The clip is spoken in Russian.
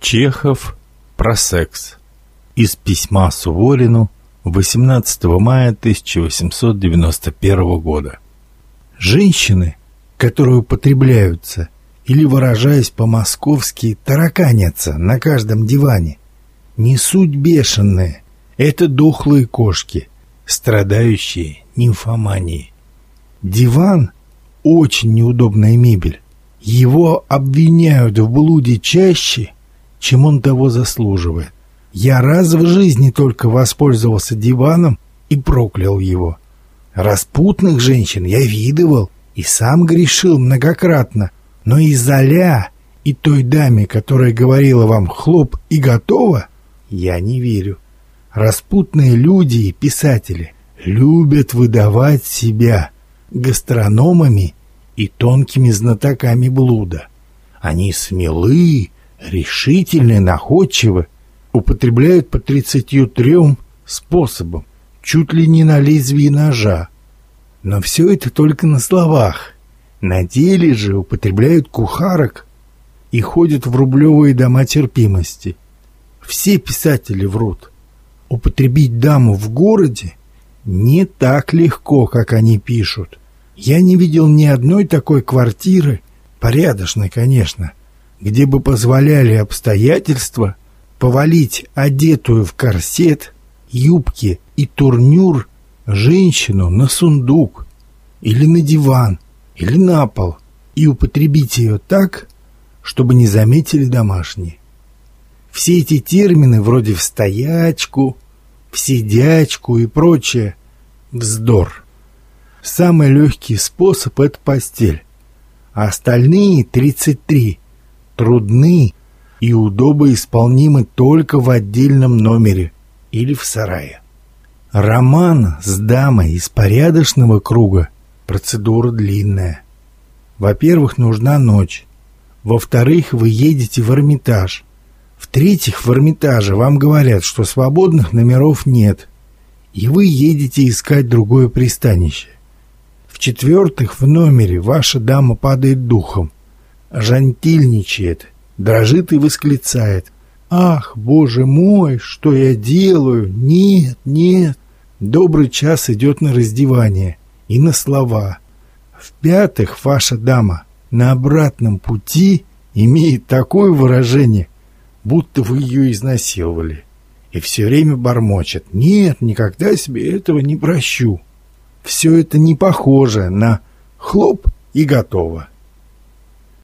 Чехов про секс. Из письма Суворину 18 мая 1891 года. Женщины, которые употребляются или, выражаясь по-московски, тараканятся на каждом диване, не суть бешеные, это дохлые кошки, страдающие нимфоманией. Диван – очень неудобная мебель. Его обвиняют в блуде чаще – чем он того заслуживает. Я раз в жизни только воспользовался диваном и проклял его. Распутных женщин я видывал и сам грешил многократно, но и Золя, и той даме, которая говорила вам «хлоп» и «готово», я не верю. Распутные люди и писатели любят выдавать себя гастрономами и тонкими знатоками блуда. Они смелые решительны, находчивы, употребляют по 33 способам, чуть ли не на лезвии ножа. Но все это только на словах. На деле же употребляют кухарок и ходят в рублевые дома терпимости. Все писатели врут. Употребить даму в городе не так легко, как они пишут. Я не видел ни одной такой квартиры, порядочной, конечно, где бы позволяли обстоятельства повалить одетую в корсет, юбки и турнюр женщину на сундук или на диван или на пол и употребить ее так, чтобы не заметили домашние. Все эти термины вроде «в стоячку», «в сидячку» и прочее – вздор. Самый легкий способ – это постель, а остальные 33 трудны и удобоисполнимы только в отдельном номере или в сарае. Роман с дамой из порядочного круга – процедура длинная. Во-первых, нужна ночь. Во-вторых, вы едете в Эрмитаж. В-третьих, в Эрмитаже вам говорят, что свободных номеров нет, и вы едете искать другое пристанище. В-четвертых, в номере ваша дама падает духом – жантильничает, дрожит и восклицает. «Ах, боже мой, что я делаю? Нет, нет!» Добрый час идет на раздевание и на слова. В-пятых, ваша дама на обратном пути имеет такое выражение, будто вы ее изнасиловали. И все время бормочет «Нет, никогда себе этого не прощу». Все это не похоже на «хлоп» и готово.